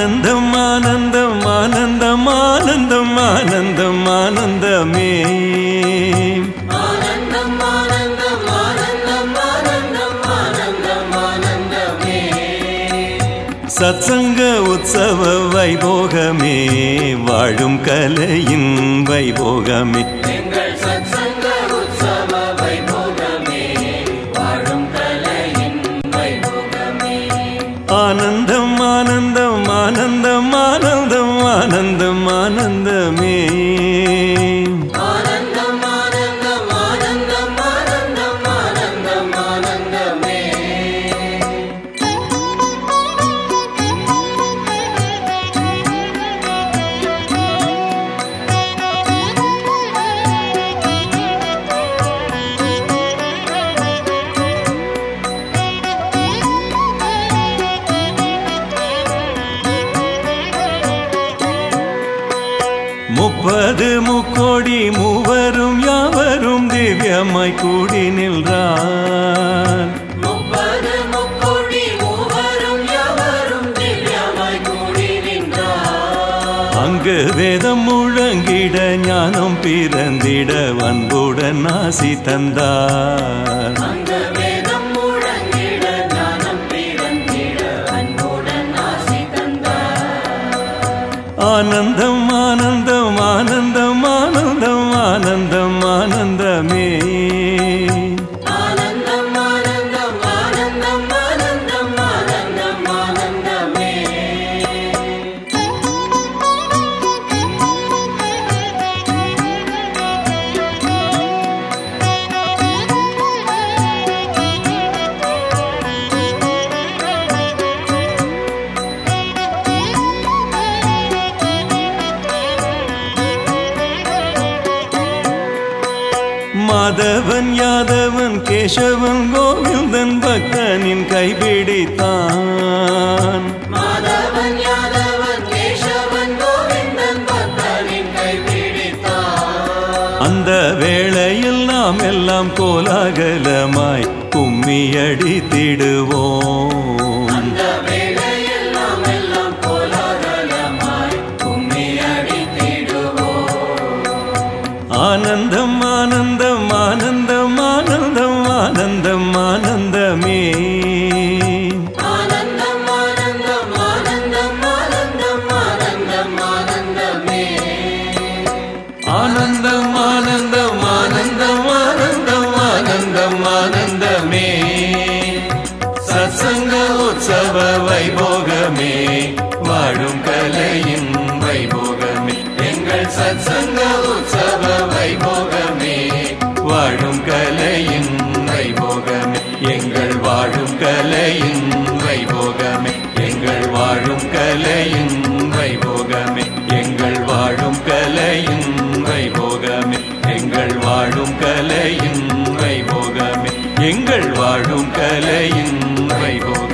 ஆனந்தம் ஆனந்தம் ஆனந்தம் ஆனந்தம் ஆனந்தமே ஆனந்தம். சத்சங்க உற்சவ வைபோகமே வாழும் கலையின் வைபோகமே. ஆனந்தம் ஆனந்தம் ஆனந்தம் ஆனந்தமே. முப்பது முக்கோடி மூவரும் யாவரும் திவ்யமாய் கூடி நின்றார். அங்கு வேதம் முழங்கிட ஞானம் பிறந்திட அன்புடன் ஆசி தந்தார். அங்க வேதம் ஆனந்தம் மாதவன் யாதவன் கேசவன் கோவிந்தன் பக்தனின் கைபிடித்தான். அந்த வேளையில் நாம் எல்லாம் கோலாகலமாய் கும்மி அடித்திடுவோம் அந்த வேளையில் நாம் எல்லாம் கோலாகலமாய் கும்மி அடித்திடுவோம் ஆனந்தம் ஆனந்தம் ஆனந்தம் ஆனந்தம் ஆனந்தம் ஆனந்தமே ஆனந்தம் ஆனந்தம் ஆனந்தம் ஆனந்தம் ஆனந்தம் ஆனந்தமே சத்சங்க உற்சவ வைபோகமே கலையின் வைபோகமே. எங்கள் வாழும் கலையின் வைபோகமே. எங்கள் வாழும் கலையின் வைபோகமே. எங்கள் வாழும் கலையின் வைபோகமே. எங்கள் வாழும் கலையின் வைபோகம்.